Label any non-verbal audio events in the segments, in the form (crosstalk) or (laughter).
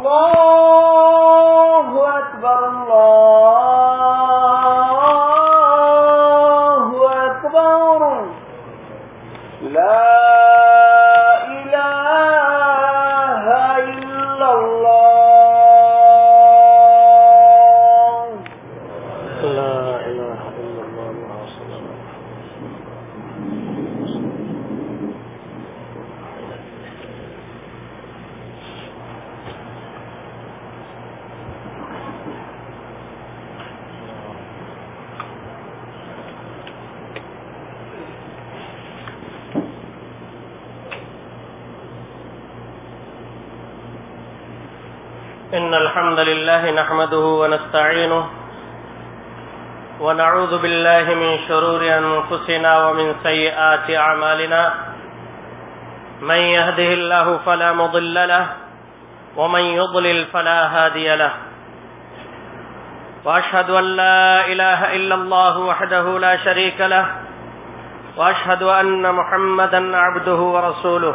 إن لله نحمده ونستعينه ونعوذ بالله من شرور أنفسنا ومن سيئات أعمالنا من يهده الله فلا مضل له ومن يضلل فلا هادي له وأشهد أن لا إله إلا الله وحده لا شريك له وأشهد أن محمدا عبده ورسوله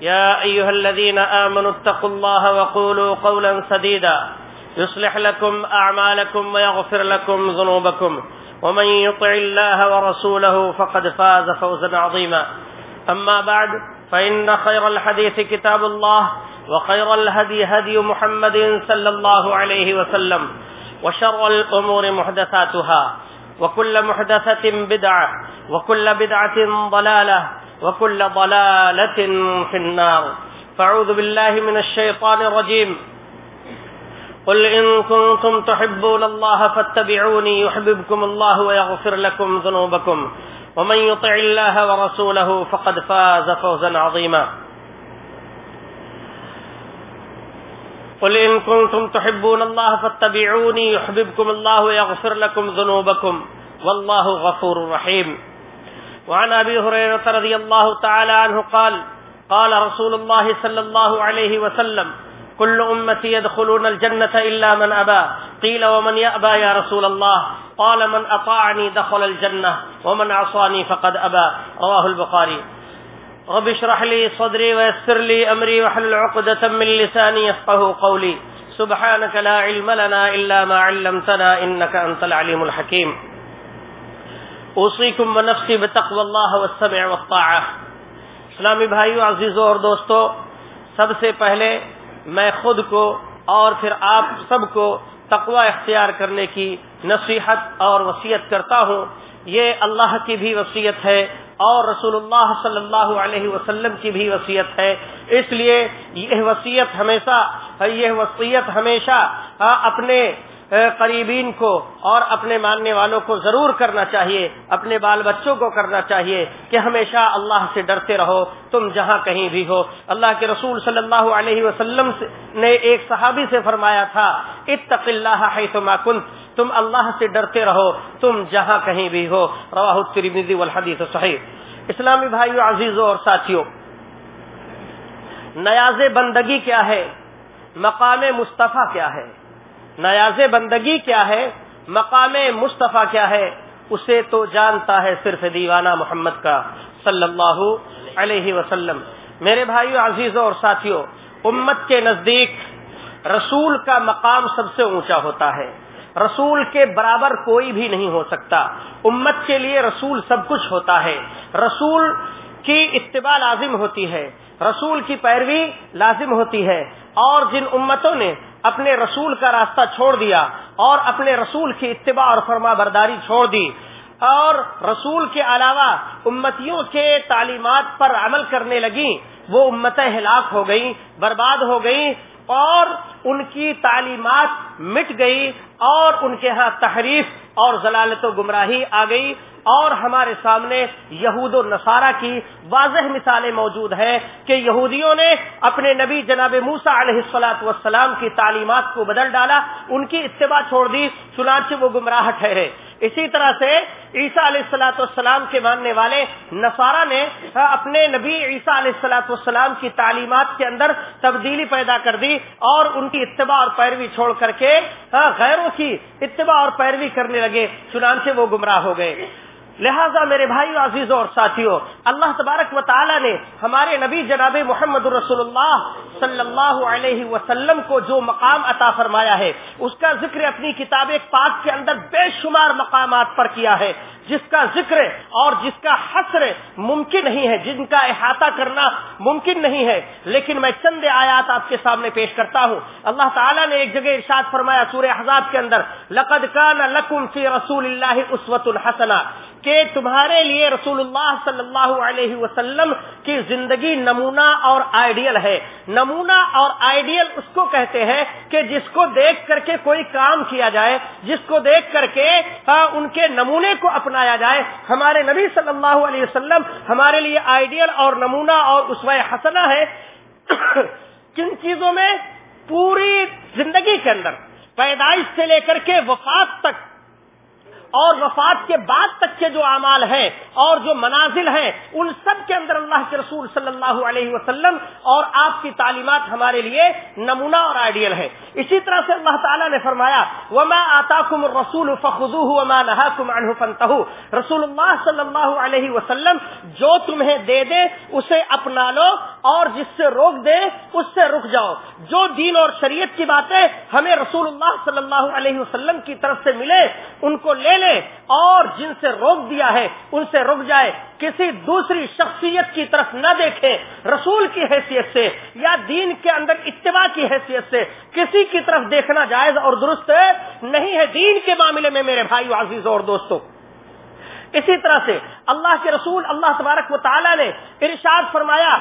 يا أيها الذين آمنوا اتقوا الله وقولوا قولا سديدا. يصلح لكم أعمالكم ويغفر لكم ذنوبكم. ومن يطع الله ورسوله فقد فاز فوزا عظيما. أما بعد، فإن خير الحديث كتاب الله، وخير الهدي هدي محمد صلى الله عليه وسلم، وشر الأمور محدثاتها، وكل محدثة بدعة، وكل بدعة ضلالة وكل ضلالة في النار. فاعوذ بالله من الشيطان الرجيم. قل إن كنتم تحبون الله فاتبعوني يحببكم الله ويغفر لكم ذنوبكم. ومن يطع الله ورسوله فقد فاز فوزا عظيما. قل إن كنتم تحبون الله فاتبعوني يحببكم الله ويغفر لكم ذنوبكم. والله غفور رحيم. وعن أبي هريرة رضي الله تعالى عنه قال قال رسول الله صلى الله عليه وسلم، كل أمتي يدخلون الجنة إلا من أبا قيل، ومن يأبى يا رسول الله؟ قال، من أطاعني دخل الجنة، ومن عصاني فقد أبى. رواه البخاري. رب اشرح لي صدري ويسر لي أمري وحل عقدة من لساني يفقه قولي. سبحانك لا علم لنا إلا ما علمتنا، إنك أنت العليم الحكيم. اوصیکم ونفسی بتقو اللہ والسمع والطاعہ۔ اسلامی بھائیو، عزیزو اور دوستو، سب سے پہلے میں خود کو اور پھر آپ سب کو تقوی اختیار کرنے کی نصیحت اور وصیت کرتا ہوں۔ یہ اللہ کی بھی وصیت ہے اور رسول اللہ صلی اللہ علیہ وسلم کی بھی وصیت ہے۔ اس لیے یہ وصیت ہمیشہ، یہ وصیت ہمیشہ ہاں، اپنے قریبین کو اور اپنے ماننے والوں کو ضرور کرنا چاہیے، اپنے بال بچوں کو کرنا چاہیے کہ ہمیشہ اللہ سے ڈرتے رہو، تم جہاں کہیں بھی ہو۔ اللہ کے رسول صلی اللہ علیہ وسلم نے ایک صحابی سے فرمایا تھا، اتق اللہ کنت، تم اللہ سے ڈرتے رہو، تم جہاں کہیں بھی ہو۔ رواہ الترمذی والحدیث صحیح۔ اسلامی بھائیو، عزیزوں اور ساتھیوں، نیاز بندگی کیا ہے؟ مقام مصطفیٰ کیا ہے؟ نیاز بندگی کیا ہے؟ مقام مصطفیٰ کیا ہے؟ اسے تو جانتا ہے صرف دیوانہ محمد کا، صلی اللہ علیہ وسلم۔ میرے بھائیو، عزیزوں اور ساتھیوں، امت کے نزدیک رسول کا مقام سب سے اونچا ہوتا ہے۔ رسول کے برابر کوئی بھی نہیں ہو سکتا۔ امت کے لیے رسول سب کچھ ہوتا ہے۔ رسول کی اتباع لازم ہوتی ہے۔ رسول کی پیروی لازم ہوتی ہے۔ اور جن امتوں نے اپنے رسول کا راستہ چھوڑ دیا اور اپنے رسول کی اتباع اور فرما برداری چھوڑ دی اور رسول کے علاوہ امتیوں کے تعلیمات پر عمل کرنے لگی، وہ امتیں ہلاک ہو گئی برباد ہو گئی اور ان کی تعلیمات مٹ گئی اور ان کے ہاں تحریف اور ضلالت و گمراہی آ گئی۔ اور ہمارے سامنے یہود و نصارہ کی واضح مثالیں موجود ہیں کہ یہودیوں نے اپنے نبی جناب موسا علیہ السلاط والسلام کی تعلیمات کو بدل ڈالا، ان کی اتباع چھوڑ دی، چنانچہ وہ گمراہ ٹھہرے اسی طرح سے عیسیٰ علیہ السلاۃ والسلام کے ماننے والے نصارہ نے اپنے نبی عیسیٰ علیہ السلاۃ والسلام کی تعلیمات کے اندر تبدیلی پیدا کر دی اور ان کی اتباع اور پیروی چھوڑ کر کے ہاں، غیروں کی اتباع اور پیروی کرنے لگے، چنانچہ وہ گمراہ ہو گئے۔ لہذا میرے بھائی عزیزوں اور ساتھیوں، اللہ تبارک و تعالی نے ہمارے نبی جناب محمد رسول اللہ صلی اللہ علیہ وسلم کو جو مقام عطا فرمایا ہے، اس کا ذکر اپنی کتاب پاک کے اندر بے شمار مقامات پر کیا ہے۔ جس کا ذکر اور جس کا حسر ممکن نہیں ہے، جن کا احاطہ کرنا ممکن نہیں ہے، لیکن میں چند آیات آپ کے سامنے پیش کرتا ہوں۔ اللہ تعالیٰ نے ایک جگہ ارشاد فرمایا سورہ حضاب کے اندر، لقد کان لکم فی رسول اللہ اسوت الحسنہ۔ کہ تمہارے لیے رسول اللہ صلی اللہ علیہ وسلم کی زندگی نمونہ اور آئیڈیل ہے۔ نمونہ اور آئیڈیل اس کو کہتے ہیں کہ جس کو دیکھ کر کے کوئی کام کیا جائے، جس کو دیکھ کر کے ہاں، ان کے نمونے کو اپنایا جائے۔ ہمارے نبی صلی اللہ علیہ وسلم ہمارے لیے آئیڈیل اور نمونہ اور اسوائے حسنہ ہے۔ (coughs) کن چیزوں میں؟ پوری زندگی کے اندر پیدائش سے لے کر کے وفات تک اور وفات کے بعد تک کے جو اعمال ہیں اور جو منازل ہیں، ان سب کے اندر اللہ کے رسول صلی اللہ علیہ وسلم اور آپ کی تعلیمات ہمارے لیے نمونہ اور آئیڈیل ہے اسی طرح سے اللہ تعالیٰ نے فرمایا، وما آتا کم رسول وما نهاكم عنه فانتهوا۔ رسول اللہ صلی اللہ علیہ وسلم جو تمہیں دے دے، اسے اپنا لو اور جس سے روک دے، اس سے رک جاؤ۔ جو دین اور شریعت کی باتیں ہمیں رسول اللہ صلی اللہ علیہ وسلم کی طرف سے ملے، ان کو لے نے اور جن سے روک دیا ہے، ان سے رک جائے، کسی دوسری شخصیت کی طرف نہ دیکھے، رسول کی حیثیت سے یا دین کے اندر اتباع کی حیثیت سے کسی کی طرف دیکھنا جائز اور درست نہیں ہے۔ دین کے معاملے میں میرے بھائی عزیز اور دوستوں اسی طرح سے اللہ کے رسول اللہ تبارک و تعالی نے ارشاد فرمایا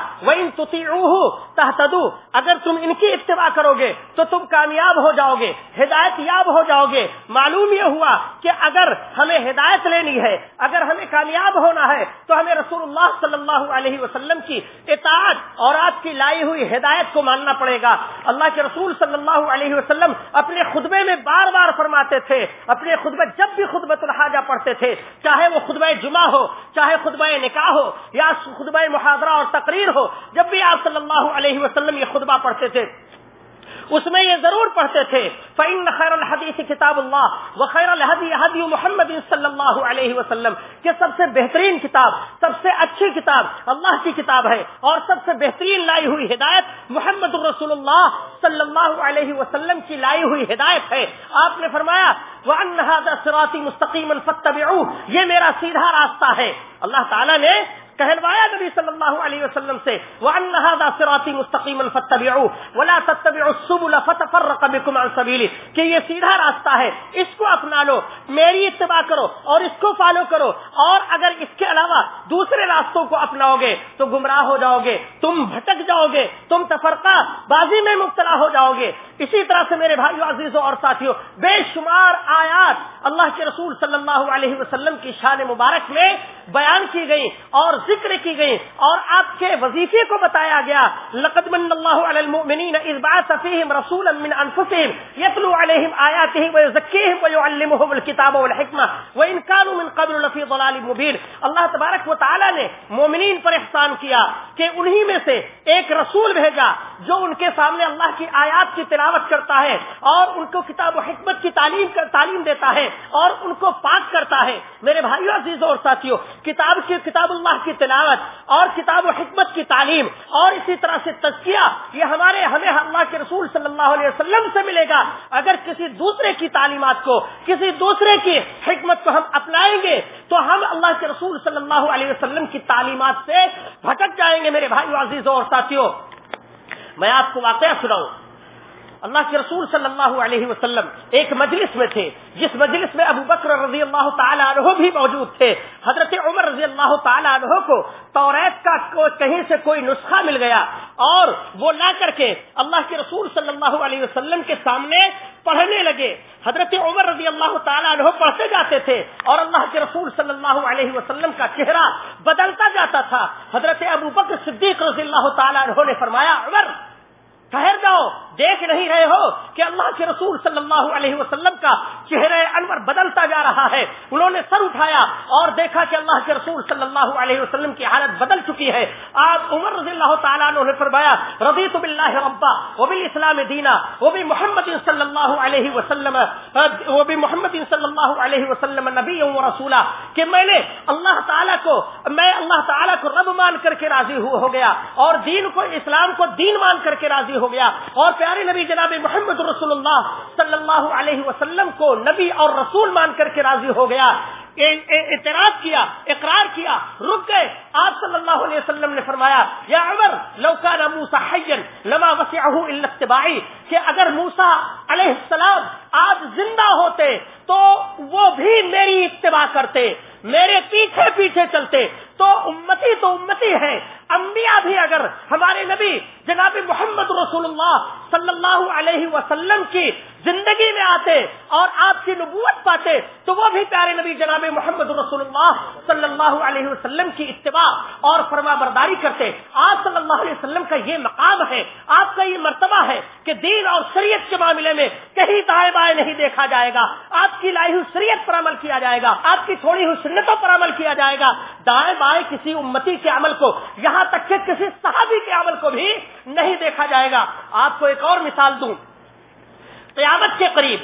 تحتدو اگر تم ان کی اتباع کرو گے تو تم کامیاب ہو جاؤ گے ہدایت یاب ہو جاؤ گے معلوم یہ ہوا کہ اگر ہمیں ہدایت لینی ہے، اگر ہمیں کامیاب ہونا ہے، تو ہمیں رسول اللہ صلی اللہ علیہ وسلم کی اطاعت اور آپ کی لائی ہوئی ہدایت کو ماننا پڑے گا۔ اللہ کے رسول صلی اللہ علیہ وسلم اپنے خطبے میں بار بار فرماتے تھے، اپنے خطبے جب بھی خطبت الحاجہ پڑھتے تھے، چاہے وہ خطبہ جمعہ ہو، چاہے خطبہ نکاح ہو یا خطبہ محاذرہ اور تقریر ہو، جب بھی آپ صلی اللہ علیہ وسلم یہ خطبہ پڑھتے تھے اس میں یہ ضرور پڑھتے تھے فعین خیر الحدیث کتاب اللہ و خیر الحدی حدی محمد صلی اللہ علیہ وسلم، کہ سب سے بہترین کتاب، سب سے اچھی کتاب اللہ کی کتاب ہے اور سب سے بہترین لائی ہوئی ہدایت محمد الرسول اللہ صلی اللہ علیہ وسلم کی لائی ہوئی ہدایت ہے۔ آپ نے فرمایا وہ انہدا سراتی مستقیم فتب یہ میرا سیدھا راستہ ہے۔ اللہ تعالیٰ نے کہلوایا نبی صلی اللہ علیہ وسلم سے، وَأَنَّ هَذَا صِرَاطِي مُسْتَقِيمًا فَاتَّبِعُوهُ وَلَا تَتَّبِعُوا السُّبُلَ فَتَفَرَّقَ بِكُمْ عَن سَبِيلِهِ۔ کہ یہ سیدھا راستہ ہے، اس کو اپنا لو، میری اتباع کرو اور اس کو فالو کرو۔ اور اگر اس کے علاوہ دوسرے راستوں کو اپناؤ گے تو گمراہ ہو جاؤ گے، تم بھٹک جاؤ گے، تم تفرقہ بازی میں مبتلا ہو جاؤ گے۔ اسی طرح سے میرے بھائیو، عزیزوں اور ساتھیوں بے شمار آیات اللہ کے رسول صلی اللہ علیہ وسلم کی شان مبارک میں بیان کی گئی اور ذکر کی گئی اور آپ کے وظیفے کو بتایا گیا۔ لقد من اللہ علی المؤمنین اذ بعث فیہم رسولا من انفسهم یتلو علیہم آیاته ویزکیہم ویعلمهم الكتاب والحکمہ وان كانوا من قبل لفی ضلال مبین۔ اللہ تبارک و تعالی نے مومنین پر احسان کیا کہ انہی میں سے ایک رسول بھیجا جو ان کے سامنے اللہ کی آیات کی تلاوت کرتا ہے اور ان کو کتاب و حکمت کی تعلیم کر تعلیم دیتا ہے اور ان کو پاک کرتا ہے۔ میرے بھائیو عزیزوں اور ساتھیوں کتاب کی کتاب اللہ کی تلاوت اور کتاب و حکمت کی تعلیم اور اسی طرح سے تجزیہ یہ ہمارے ہمیں اللہ کے رسول صلی اللہ علیہ وسلم سے ملے گا۔ اگر کسی دوسرے کی تعلیمات کو، کسی دوسرے کی حکمت کو ہم اپنائیں گے، تو ہم اللہ کے رسول صلی اللہ علیہ وسلم کی تعلیمات سے بھٹک جائیں گے۔ میرے بھائی عزیزوں اور ساتھیوں میں آپ کو واقعہ سناؤں۔ اللہ کے رسول صلی اللہ علیہ وسلم ایک مجلس میں تھے، جس مجلس میں ابو بکر رضی اللہ تعالیٰ عنہ بھی موجود تھے۔ حضرت عمر رضی اللہ تعالیٰ عنہ کو توریت کا کہیں سے کوئی نسخہ مل گیا اور وہ لا کر کے اللہ کے رسول صلی اللہ علیہ وسلم کے سامنے پڑھنے لگے۔ حضرت عمر رضی اللہ تعالیٰ عنہ پڑھتے جاتے تھے اور اللہ کے رسول صلی اللہ علیہ وسلم کا چہرہ بدلتا جاتا تھا۔ حضرت ابو بکر صدیق رضی اللہ تعالیٰ عنہ نے فرمایا، عمر ٹھہر جاؤ، دیکھ نہیں رہے ہو کہ اللہ کے رسول صلی اللہ علیہ وسلم کا چہرہ انور بدلتا جا رہا ہے۔ انہوں نے سر اٹھایا اور دیکھا کہ اللہ کے رسول صلی اللہ علیہ وسلم کی حالت بدل چکی ہے۔ آپ عمر رضی اللہ تعالیٰ نے فرمایا ربی تو بلّہ ربا وہ بھی اسلام دینا وہ بھی محمد صلی اللہ علیہ وسلم وہ بھی محمد صلی اللہ علیہ وسلم نبی و رسولہ کہ میں نے اللہ تعالیٰ کو، میں اللہ تعالیٰ کو رب مان کر کے راضی ہو گیا اور دین کو، اسلام کو دین مان کر کے راضی ہو ہو گیا اور پیارے نبی جناب محمد رسول اللہ صلی اللہ علیہ وسلم کو نبی اور رسول مان کر کے راضی ہو گیا۔ اعتراض کیا، اقرار کیا، رک گئے۔ آپ صلی اللہ علیہ وسلم نے فرمایا، یا عمر لوکا موسا حین لما اتباعی، کہ اگر موسا علیہ السلام آج زندہ ہوتے تو وہ بھی میری اتباع کرتے، میرے پیچھے پیچھے چلتے تو امتی تو امتی ہے انبیاء بھی اگر ہمارے نبی جناب محمد رسول اللہ صلی اللہ علیہ وسلم کی زندگی میں آتے اور آپ کی نبوت پاتے، تو وہ بھی پیارے نبی جناب محمد رسول اللہ صلی اللہ علیہ وسلم کی اتباع اور فرما برداری کرتے۔ آپ صلی اللہ علیہ وسلم کا یہ مقام ہے، آپ کا یہ مرتبہ ہے کہ دین اور شریعت کے معاملے میں کہیں دائیں بائیں نہیں دیکھا جائے گا۔ آپ کی لائی ہوئی شریعت پر عمل کیا جائے گا، آپ کی تھوڑی ہوئی سنتوں پر عمل کیا جائے گا۔ دائیں پائے کسی امتی کے عمل کو، یہاں تک کہ کسی صحابی کے عمل کو بھی نہیں دیکھا جائے گا۔ آپ کو ایک اور مثال دوں۔ قیامت کے قریب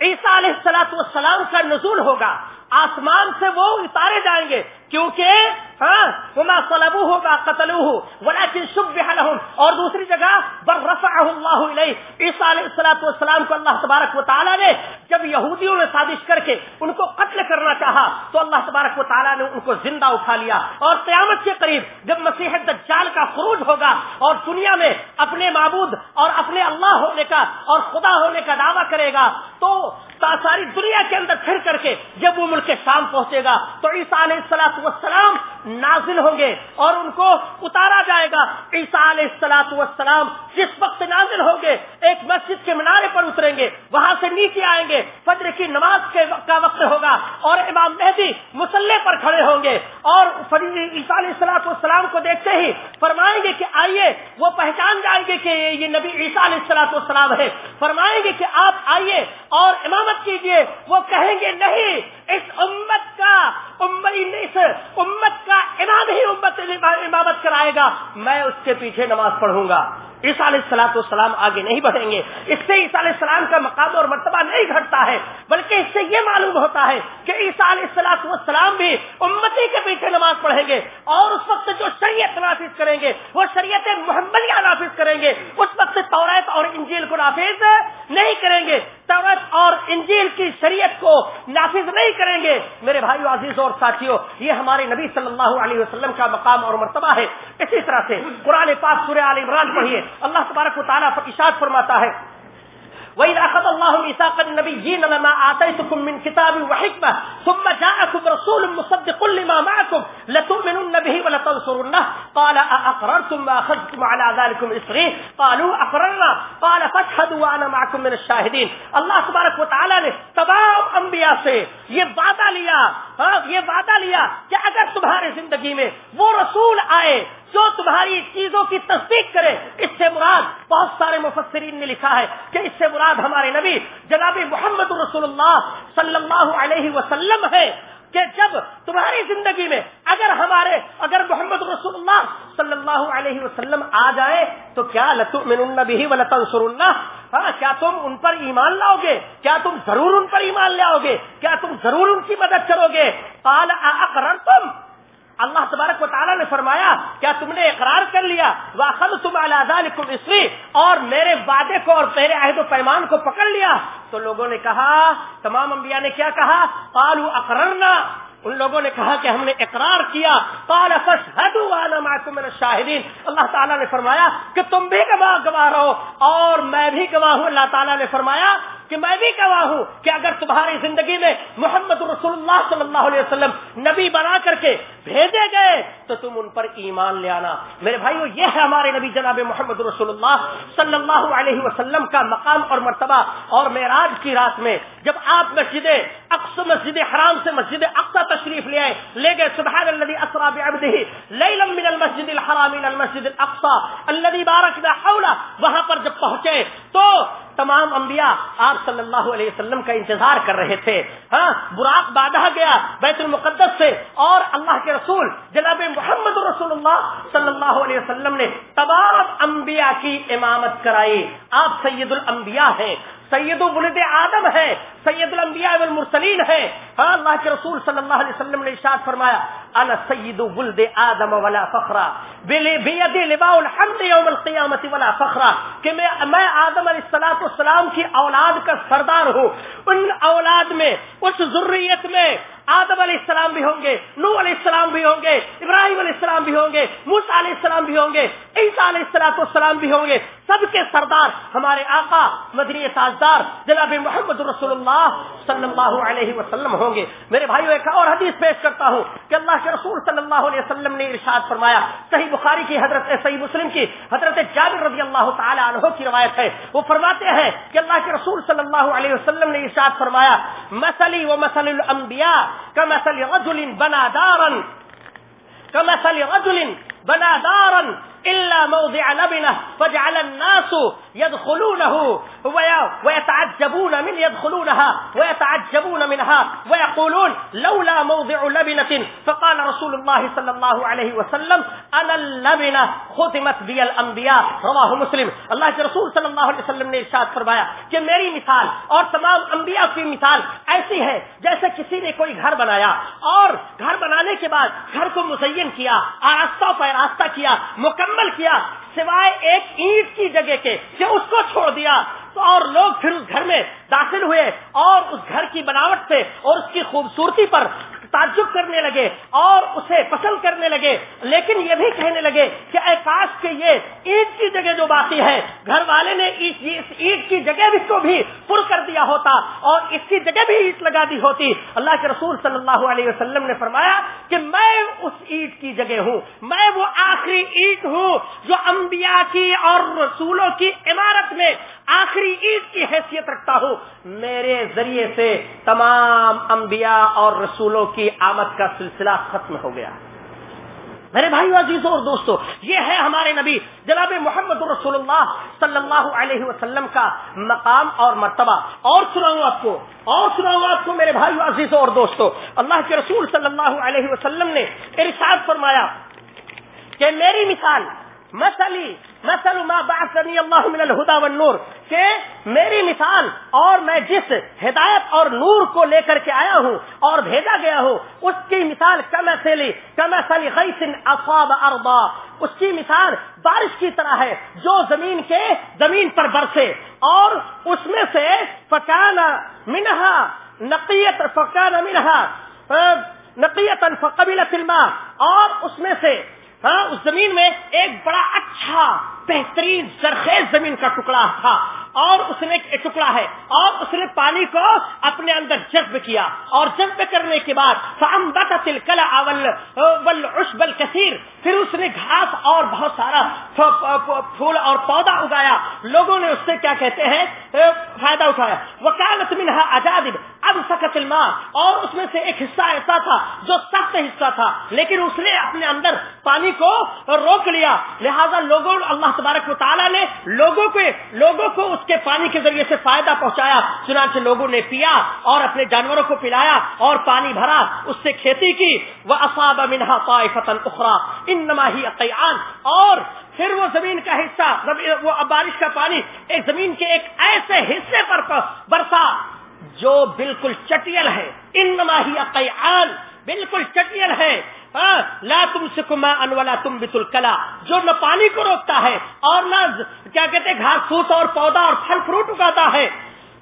عیسیٰ علیہ السلاط والسلام کا نزول ہوگا۔ آسمان سے وہ اتارے جائیں گے کیونکہ ہاں صلبو ہوگا قتل اور دوسری جگہ بر رفع اللہ علیہ عیسیٰ علیہ السلاط والسلام کو اللہ تبارک و تعالیٰ نے جب یہودیوں نے سازش کر کے ان کو قتل کرنا چاہا، تو اللہ تبارک و تعالیٰ نے ان کو زندہ اٹھا لیا۔ اور قیامت کے قریب جب مسیح دجال کا خروج ہوگا اور دنیا میں اپنے معبود اور اپنے اللہ ہونے کا اور خدا ہونے کا دعویٰ کرے گا، تو ساری دنیا کے اندر پھر کر کے جب وہ ملک شام پہنچے گا تو عیسیٰ علیہ السلاط وسلام نازل ہوں گے اور ان کو اتارا جائے گا۔ عیسیٰ علیہ السلاط وسلام جس وقت نازل ہوں گے، ایک مسجد کے منارے پر اتریں گے، وہاں سے نیچے آئیں گے، فجر کی نماز کے کا وقت ہوگا اور امام مہدی مسلح پر کھڑے ہوں گے اور عیسیٰ علیہ السلاط والسلام کو دیکھتے ہی فرمائیں گے کہ آئیے، وہ پہچان جائیں گے کہ یہ نبی عیسیٰ علیہ السلاط والسلام ہے۔ فرمائیں گے کہ آپ آئیے اور امامت کیجیے وہ کہیں گے نہیں، اس امت کا اس امت کا امام ہی امت امامت کرائے گا، میں اس کے پیچھے نماز پڑھوں گا۔ عیسیٰ علیہ السلاط والسلام آگے نہیں بڑھیں گے۔ اس سے عیسیٰ علیہ السلام کا مقام اور مرتبہ نہیں گھٹتا ہے، بلکہ اس سے یہ معلوم ہوتا ہے کہ عیسیٰ علیہ السلاط والسلام بھی امتی کے پیچھے نماز پڑھیں گے اور اس وقت جو شریعت نافذ کریں گے، وہ شریعت محمدیہ نافذ کریں گے۔ اس وقت توریت اور انجیل کو نافذ نہیں کریں گے۔ تورت اور انجیل کی شریعت کو نافذ نہیں کریں گے۔ میرے بھائی عزیز اور ساتھیوں یہ ہمارے نبی صلی اللہ علیہ وسلم کا مقام اور مرتبہ ہے۔ اسی طرح سے قرآن پاک سورہ عال عمران پڑھیے۔ اللہ تبارک و تعالیٰ اشاد فرماتا ہے۔ وإذا أخذ الله ميثاق النبيين لما آتيتكم من كتاب وحكمة ثم جاءكم رسول مصدق لما معكم لتؤمنن به ولتنصرنه قال أأقررتم ما أخذتم على ذلكم إصغيه قالوا أقررنا قال فاشهدوا وأنا معكم من الشاهدين اللہ تبارک و تعالیٰ نے تمام انبیاء سے یہ وعدہ لیا ہاں، یہ وعدہ لیا کہ اگر تمہارے زندگی میں وہ رسول آئے جو تمہاری چیزوں کی تصدیق کرے، اس سے مراد بہت سارے مفسرین نے لکھا ہے کہ اس سے مراد ہمارے نبی جناب محمد رسول اللہ صلی اللہ علیہ وسلم ہے کہ جب تمہاری زندگی میں اگر ہمارے، اگر محمد رسول اللہ صلی اللہ علیہ وسلم آ جائے، تو کیا لتن بھی و لطن اللہ ہاں کیا تم ان پر ایمان لاؤ گے؟ کیا تم ضرور ان پر ایمان لاؤ گے؟ کیا تم ضرور ان کی مدد کرو گے؟ قال تم اللہ تبارک و تعالیٰ نے فرمایا، کیا تم نے اقرار کر لیا؟ واخل تم اسری اور میرے وعدے کو اور میرے عہد و پیمان کو پکڑ لیا۔ تو لوگوں نے کہا، تمام انبیاء نے کیا کہا؟ پالو اقررنا ان لوگوں نے کہا کہ ہم نے اقرار کیا۔ قال فاشهدوا وانا معكم من اللہ تعالیٰ نے فرمایا کہ تم بھی گواہ گواہ رہو، اور میں بھی گواہ ہوں۔ اللہ تعالیٰ نے فرمایا کہ میں بھی گواہ ہوں کہ اگر تمہاری زندگی میں محمد رسول اللہ صلی اللہ علیہ وسلم نبی بنا کر کے بھیجے گئے، تو تم ان پر ایمان لے آنا۔ میرے بھائیو، یہ ہے ہمارے نبی جناب محمد رسول اللہ صلی اللہ علیہ وسلم کا مقام اور مرتبہ اور معراج کی رات میں جب آپ مسجد اقص مسجد حرام سے مسجد اقصا تشریف لے آئے، لے گئے، سبحان الذي اسرا بعبده ليلا من المسجد الحرام الى المسجد الاقصى الذي باركنا حوله وہاں پر جب پہنچے، تو تمام انبیاء آپ صلی اللہ علیہ وسلم کا انتظار کر رہے تھے۔ ہاں براق بادہ گیا، بیت المقدس سے اور اللہ کے رسول، جناب محمد رسول اللہ صلی اللہ علیہ وسلم نے تمام انبیاء کی امامت کرائی۔ آپ سید الانبیاء ہیں، سید ولد آدم ہے سید الانبیاء والمرسلین ہے۔ ہاں اللہ کے رسول صلی اللہ علیہ وسلم نے ارشاد فرمایا، انا سید ولد آدم ولا فخرا۔ بیدی لباء الحمد یوم القیامت ولا فخرا۔ کہ میں میں آدم علیہ الصلوۃ والسلام کی اولاد کا سردار ہوں۔ ان اولاد میں، اس ذریت میں آدم علیہ السلام بھی ہوں گے نو علیہ السلام بھی ہوں گے، ابراہیم علیہ السلام بھی ہوں گے موسا علیہ السلام بھی ہوں گے، عیسیٰ علیہ السلام السلام بھی ہوں گے۔ سب کے سردار ہمارے آقا، مدنی تاجدار جناب محمد رسول اللہ اللہ صلی اللہ علیہ وسلم ہوں گے۔ میرے بھائیو، ایک اور حدیث پیش کرتا ہوں کہ اللہ کے رسول صلی اللہ علیہ وسلم نے ارشاد فرمایا، صحیح بخاری کی، حضرت صحیح مسلم کی، حضرت جابر رضی اللہ تعالی عنہ کی روایت ہے۔ وہ فرماتے ہیں کہ اللہ کے رسول صلی اللہ علیہ وسلم نے ارشاد فرمایا مسلی و مسل الانبیاء کا كمثل رجل بنا دارا، كمثل رجل بنا دارا إلا موضع لبنه فجعل الناس يدخلونه ويتعجبون من يدخلونها، ويتعجبون منها، ويقولون لولا موضع لبنة. فقال رسول الله صلى الله عليه وسلم، أنا اللبنة ختمت بي الأنبياء. رواه مسلم. اللہ کے رسول صلی اللہ علیہ وسلم نے ارشاد فرمایا کہ میری مثال اور تمام انبیاء کی مثال ایسی ہے جیسے کسی نے کوئی گھر بنایا اور گھر بنانے کے بعد گھر کو مزین کیا، آراستہ پیراستہ کیا، مکمل کیا، سوائے ایک اینٹ کی جگہ کے کہ اس کو چھوڑ دیا۔ تو اور لوگ پھر اس گھر میں داخل ہوئے اور اس گھر کی بناوٹ سے اور اس کی خوبصورتی پر تعجب کرنے لگے اور اسے پسند کرنے لگے، لیکن یہ بھی کہنے لگے کہ اے کاش کے یہ عید کی جگہ جو باقی ہے، گھر والے نے اس عید کی جگہ بھی کو بھی پر کر دیا ہوتا اور اس کی جگہ بھی عید لگا دی ہوتی۔ اللہ کے رسول صلی اللہ علیہ وسلم نے فرمایا کہ میں اس عید کی جگہ ہوں، میں وہ آخری عید ہوں جو انبیاء کی اور رسولوں کی عمارت میں آخری عید کی حیثیت رکھتا ہوں۔ میرے ذریعے سے تمام انبیاء اور رسولوں کی آمد کا سلسلہ ختم ہو گیا۔ میرے بھائی عزیزوں اور دوستو، یہ ہے ہمارے نبی جناب محمد رسول اللہ صلی اللہ علیہ وسلم کا مقام اور مرتبہ۔ اور سناؤں آپ کو، اور سناؤں آپ کو میرے بھائی عزیزوں اور دوستو، اللہ کے رسول صلی اللہ علیہ وسلم نے ارشاد فرمایا کہ میری مثال مسلی مسل ما بعثنی اللہ من الہدا والنور، کہ میری مثال اور میں جس ہدایت اور نور کو لے کر کے آیا ہوں اور بھیجا گیا ہوں، اس کی مثال کمثلی، کمثل غیث اصاب ارضا۔ اس کی مثال بارش کی طرح ہے، جو زمین کے زمین پر برسے۔ اور اس میں سے فکانا منہا نقیت، فکانا منہا نقیت فقبلت الماء۔ اور اس میں سے ہاں اس زمین میں ایک بڑا اچھا بہترین زرخیز زمین کا ٹکڑا تھا۔ اور اس نے ایک ٹکڑا ہے، اور اس نے پانی کو اپنے اندر جذب کیا۔ اور جذب کرنے کے بعد کثیر پھر اس نے گھاس اور بہت سارا پھول اور پودا اگایا۔ لوگوں نے اس سے کیا کہتے ہیں؟ فائدہ اٹھایا۔ وکالت منہا اجادب اب سکت الماء اور اس میں سے ایک حصہ ایسا تھا جو سخت حصہ تھا، لیکن اس نے اپنے اندر پانی کو روک لیا۔ لہذا لوگوں، اللہ تبارک و تعالیٰ نے لوگوں کو لوگوں کو اس کے پانی کے ذریعے سے فائدہ پہنچایا۔ چنانچہ لوگوں نے پیا اور اپنے جانوروں کو پلایا اور پانی بھرا، اس سے کھیتی کی۔ وہ اصاب منہا فتن اخرا ان نماہی عقیان اور پھر وہ زمین کا حصہ وہ بارش کا پانی، ایک زمین کے ایک ایسے حصے پر برسا۔ جو بالکل چٹیل ہے. ان نماہی عقیان بالکل چٹیل ہے. لا تم سکما انولا تم بتل کلا جو نہ پانی کو روکتا ہے اور نہ کیا کہتے گھاس پھوس اور پودا اور پھل فروٹ اگاتا ہے.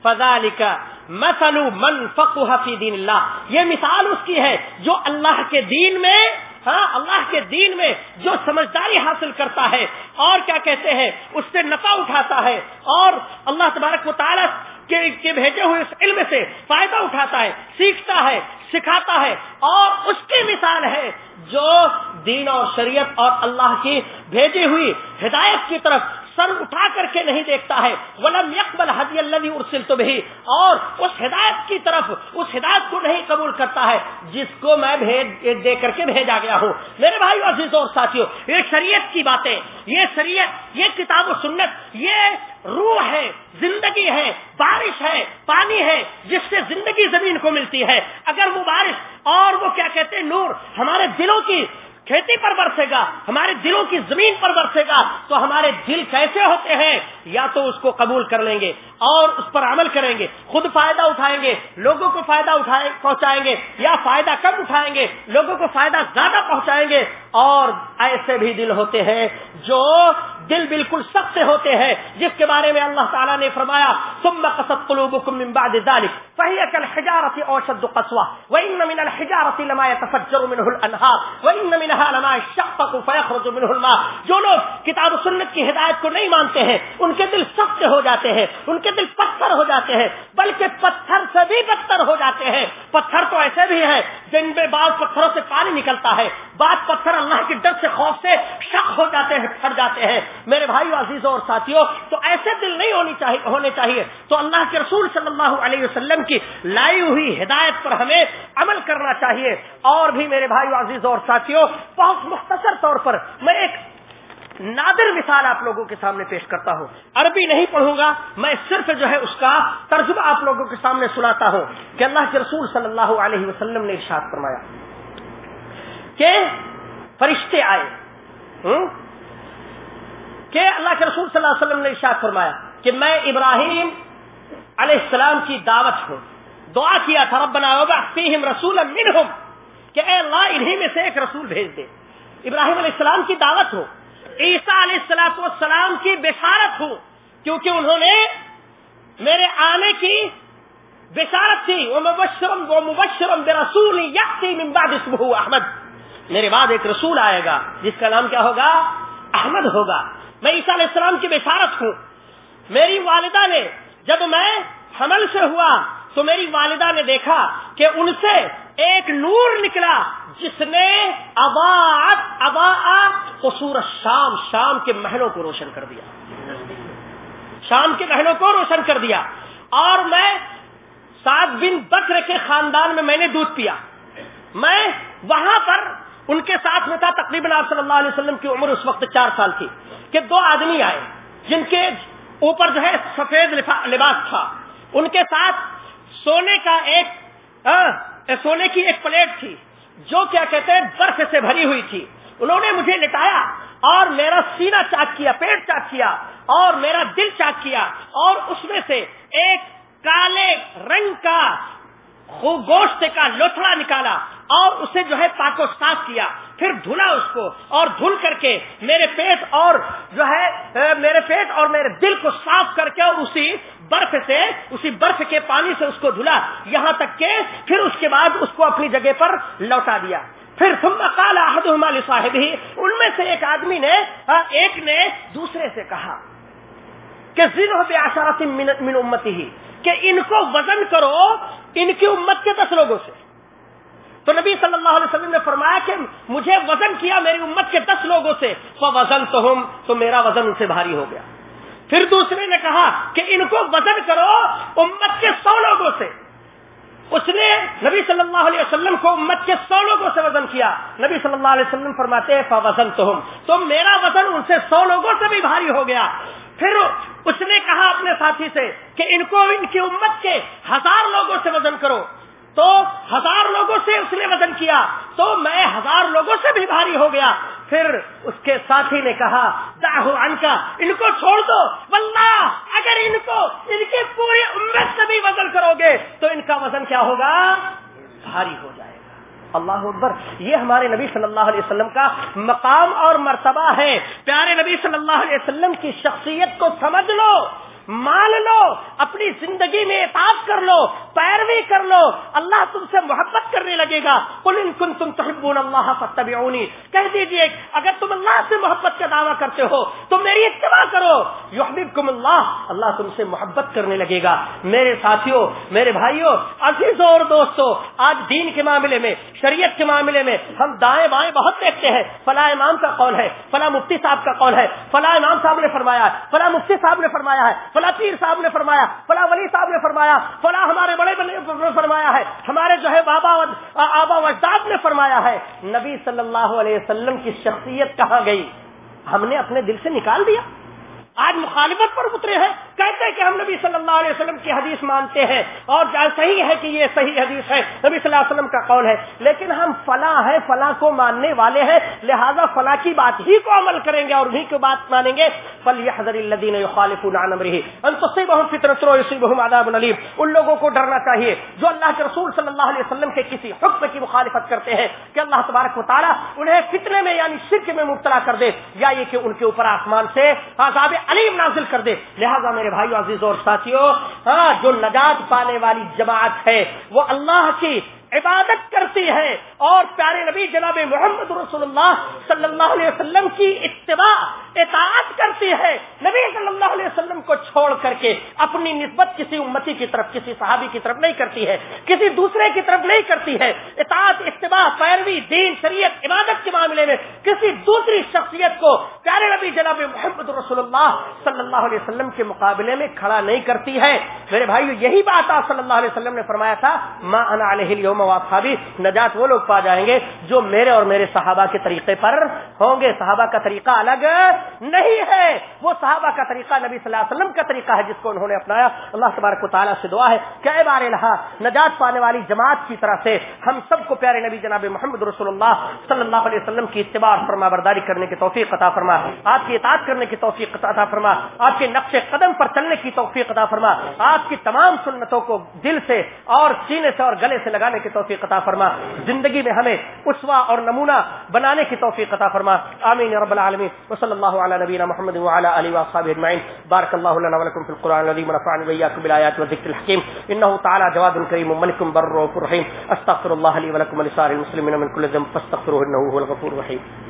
فضال کا مسلو من فقہ فی دین اللہ. یہ مثال اس کی ہے جو اللہ کے دین میں ہاں اللہ کے دین میں جو سمجھداری حاصل کرتا ہے اور کیا کہتے ہیں، اس سے نفع اٹھاتا ہے اور اللہ تبارک و تعالیٰ کے بھیجے ہوئے اس علم سے فائدہ اٹھاتا ہے، سیکھتا ہے، سکھاتا ہے اور اس کی مثال ہے جو دین اور شریعت اور اللہ کی بھیجی ہوئی ہدایت کی طرف سر اٹھا کر کے نہیں دیکھتا ہے۔ ولم یکبل حدی اللہ ارسل تو بھی اور اس ہدایت کی طرف، اس ہدایت کو نہیں قبول کرتا ہے، جس کو میں بھیج دے کر کے بھیجا گیا ہوں۔ میرے بھائی عزیز اور ساتھیوں یہ شریعت کی باتیں، یہ شریعت، یہ کتاب و سنت، یہ روح ہے، زندگی ہے، بارش ہے، پانی ہے، جس سے زندگی زمین کو ملتی ہے۔ اگر وہ بارش اور وہ کیا کہتے ہیں، نور ہمارے دلوں کی کھیتی پر برسے گا، ہمارے دلوں کی زمین پر برسے گا، تو ہمارے دل کیسے ہوتے ہیں؟ یا تو اس کو قبول کر لیں گے اور اس پر عمل کریں گے، خود فائدہ اٹھائیں گے، لوگوں کو فائدہ اٹھائیں پہنچائیں گے، یا فائدہ کم اٹھائیں گے، لوگوں کو فائدہ زیادہ پہنچائیں گے، اور ایسے بھی دل ہوتے ہیں جو دل بالکل سخت ہوتے ہیں، جس کے بارے میں اللہ تعالیٰ نے فرمایا، ثم قصد قلوبكم من بعد ذلك فهي كالحجارة او شد قسوة وان من الحجارة لما يتفجر منه الانهار وان منها لما يشقق فيخرج منه الماء. جو لوگ کتاب و سنت کی ہدایت کو نہیں مانتے ہیں، ان کے دل سخت ہو جاتے ہیں، ان کے دل پتھر ہو جاتے ہیں، بلکہ پتھر سے بھی بدتر ہو جاتے ہیں۔ پتھر تو ایسے بھی ہیں جن میں بعض پتھروں سے پانی نکلتا ہے، بعض پتھر اللہ کے ڈر سے خوف سے شک ہو جاتے ہیں پھٹ جاتے ہیں۔ میرے بھائی عزیزوں اور ساتھیوں، تو ایسے دل نہیں ہونی چاہیے ہونے چاہیے۔ تو اللہ کے رسول صلی اللہ علیہ وسلم کی لائی ہوئی ہدایت پر ہمیں عمل کرنا چاہیے۔ اور بھی میرے بھائی عزیزوں اور ساتھیوں بہت مختصر طور پر میں ایک نادر مثال آپ لوگوں کے سامنے پیش کرتا ہوں۔ عربی نہیں پڑھوں گا، میں صرف جو ہے اس کا ترجمہ آپ لوگوں کے سامنے سناتا ہوں کہ اللہ کے رسول صلی اللہ علیہ وسلم نے ارشاد فرمایا کہ فرشتے آئے۔ کہ اللہ کے رسول صلی اللہ علیہ وسلم نے ارشاد فرمایا کہ میں ابراہیم علیہ السلام کی دعوت ہوں دعا کیا تھا، ربنا ہوگا فیہم رسولا منہم، کہ اے اللہ، انہی میں سے ایک رسول بھیج دے۔ ابراہیم علیہ السلام کی دعوت ہو۔ عیسیٰ علیہ السلام والسلام کی بشارت ہو۔ کیونکہ انہوں نے میرے آنے کی بشارت تھی وہ مبشرم وہ مبشرم بے رسول من بعد اسمہ احمد۔ میرے بعد ایک رسول آئے گا، جس کا نام کیا ہوگا؟ احمد ہوگا۔ میں عیسیٰ علیہ السلام کی بشارت ہوں۔ میری والدہ نے جب میں حمل سے ہوا تو میری والدہ نے دیکھا کہ ان سے ایک نور نکلا جس نے اباعت ابا قصور شام شام کے محلوں کو روشن کر دیا۔ شام کے محلوں کو روشن کر دیا۔ اور میں سات بن بکر کے خاندان میں میں نے دودھ پیا۔ میں وہاں پر ان کے ساتھ میں تھا، تقریباً آپ صلی اللہ علیہ وسلم کی عمر اس وقت چار سال تھی کہ دو آدمی آئے جن کے اوپر جو ہے سفید لباس تھا۔ ان کے ساتھ سونے کا ایک ہاں، سونے کی ایک پلیٹ تھی، جو کیا کہتے ہیں، برف سے بھری ہوئی تھی۔ انہوں نے مجھے لٹایا اور میرا سینا چاک کیا، پیٹ چاک کیا اور میرا دل چاک کیا اور اس میں سے ایک کالے رنگ کا گوشت کا لوتھڑا نکالا۔ اور اسے جو ہے پاکو صاف کیا۔ پھر دھلا اس کو اور دھل کر کے میرے پیٹ اور جو ہے میرے پیٹ اور میرے دل کو صاف کر کے اور اسی برف سے، اسی برف کے پانی سے اس کو دھلا۔ یہاں تک کہ پھر اس کے بعد اس کو اپنی جگہ پر لوٹا دیا۔ پھر ثم قال احدهما لصاحبه۔ ان میں سے ایک آدمی نے ایک نے دوسرے سے کہا کہ زنہ بعشرۃ من امته، کہ ان کو وزن کرو، ان کی امت کے دس لوگوں سے۔ تو نبی صلی اللہ علیہ وسلم نے فرمایا کہ مجھے وزن کیا میری امت کے دس لوگوں سے۔ وزن تو ہوں تو میرا وزن ان سے بھاری ہو گیا۔ پھر دوسرے نے کہا کہ ان کو وزن کرو امت کے سو لوگوں سے۔ اس نے نبی صلی اللہ علیہ وسلم کو امت کے سو لوگوں سے وزن کیا۔ نبی صلی اللہ علیہ وسلم فرماتے ہیں وزن تو ہوں تو میرا وزن ان سے سو لوگوں سے بھی بھاری ہو گیا۔ پھر اس نے کہا اپنے ساتھی سے کہ ان کو ان کی امت کے ہزار لوگوں سے وزن کرو۔ تو ہزار لوگوں سے اس نے وزن کیا، تو میں ہزار لوگوں سے بھی بھاری ہو گیا۔ پھر اس کے ساتھی نے کہا داہو ان کا ان کو چھوڑ دو۔ واللہ، اگر ان کو، ان کی پوری امت سے بھی وزن کرو گے، تو ان کا وزن کیا ہوگا؟ بھاری ہو جائے گا۔ اللہ اکبر، یہ ہمارے نبی صلی اللہ علیہ وسلم کا مقام اور مرتبہ ہے۔ پیارے نبی صلی اللہ علیہ وسلم کی شخصیت کو سمجھ لو۔ مان لو، اپنی زندگی میں احتیاط کر لو، پیروی کر لو، اللہ تم سے محبت کرنے لگے گا۔ ان کن تم تحبون اللہ فتبعونی کہہ دیجیے، اگر تم اللہ سے محبت کا دعویٰ کرتے ہو، تو میری اتباع کرو۔ یحببکم اللہ اللہ تم سے محبت کرنے لگے گا۔ میرے ساتھیوں، میرے بھائیوں عزیزوں اور دوستوں، آج دین کے معاملے میں، شریعت کے معاملے میں ہم دائیں بائیں بہت دیکھتے ہیں۔ فلاں امام کا قول ہے، فلاں مفتی صاحب کا قول ہے، فلاں امام صاحب نے فرمایا ہے، فلاں مفتی صاحب نے فرمایا ہے۔ فلاں پیر صاحب نے فرمایا، فلاں ولی صاحب نے فرمایا، فلاں ہمارے بڑے نے فرمایا ہے، ہمارے جو ہے بابا آبا وجداد نے فرمایا ہے، نبی صلی اللہ علیہ وسلم کی شخصیت کہاں گئی؟ ہم نے اپنے دل سے نکال دیا۔ آج مخالفت پر اترے ہیں۔ کہتے ہیں کہ ہم نبی صلی اللہ علیہ وسلم کی حدیث مانتے ہیں اور صحیح ہے کہ یہ صحیح حدیث ہے، نبی صلی اللہ علیہ وسلم کا قول ہے۔ لیکن ہم فلاں ہیں، فلاں کو ماننے والے ہیں، لہذا فلاں کی بات ہی کو عمل کریں گے اور انہیں کی بات مانیں گے۔ حضر الدین خالف فطرت ان لوگوں کو ڈرنا چاہیے جو اللہ کے رسول صلی اللہ علیہ وسلم کے کسی حکم کی مخالفت کرتے ہیں۔ کہ اللہ تبارک و تعالیٰ انہیں فتنے میں یعنی شرک میں مبتلا کر دے یا یہ کہ ان کے اوپر آسمان سے عذاب علیم نازل کر دے۔ لہذا میرے بھائی عزیز اور ساتھیوں ہاں جو نجات پانے والی جماعت ہے وہ اللہ کی عبادت کرتی ہے اور پیارے نبی جناب محمد رسول اللہ صلی اللہ علیہ وسلم کی اتباع، اطاعت کرتی ہے۔ نبی صلی اللہ علیہ وسلم کو چھوڑ کر کے اپنی نسبت کسی امتی کی طرف، کسی صحابی کی طرف نہیں کرتی ہے، کسی دوسرے کی طرف نہیں کرتی ہے۔ اطاعت، اتباع، پیروی، دین، شریعت، عبادت کے معاملے میں کسی دوسری شخصیت کو پیارے نبی جناب محمد رسول اللہ صلی اللہ علیہ وسلم کے مقابلے میں کھڑا نہیں کرتی ہے۔ میرے بھائی یہی بات آپ صلی اللہ علیہ وسلم نے فرمایا تھا ماں علیہ وافابی نجات وہ لوگ پا جائیں گے جو میرے اور میرے صحابہ کے طریقے پر ہوں گے۔ صحابہ کا طریقہ الگ نہیں ہے۔ وہ صحابہ کا طریقہ نبی صلی اللہ علیہ وسلم کا طریقہ ہے جس کو انہوں نے اپنایا۔ اللہ تبارک و تعالیٰ سے دعا ہے کئی بار رہا نجات پانے والی جماعت کی طرح سے ہم سب کو پیارے نبی جناب محمد رسول اللہ صلی اللہ علیہ وسلم کی اتباع اور فرما برداری کرنے کی توفیق عطا فرما۔ آپ کی اطاعت کرنے کی توفیق عطا فرما۔ آپ کے نقش قدم پر چلنے کی توفیق عطا فرما۔ آپ کی تمام سنتوں کو دل سے اور سینے سے اور گلے سے لگانے کی کی توفیق عطا فرما۔ زندگی میں ہمیں اسوا اور نمونہ بنانے کی توفیق عطا فرما۔ آمین رب العالمین۔ وصلی اللہ علی نبینا محمد وعلى اله واصحابه اجمعین۔ بارك الله لنا ولكم في القران العظيم ونفعني واياكم بالايات والذكر الحكيم انه تعالى جواد كريم ملك بر رحيم استغفر الله لي ولكم ولسائر المسلمين من كل ذنب، فاستغفروه انه هو الغفور الرحيم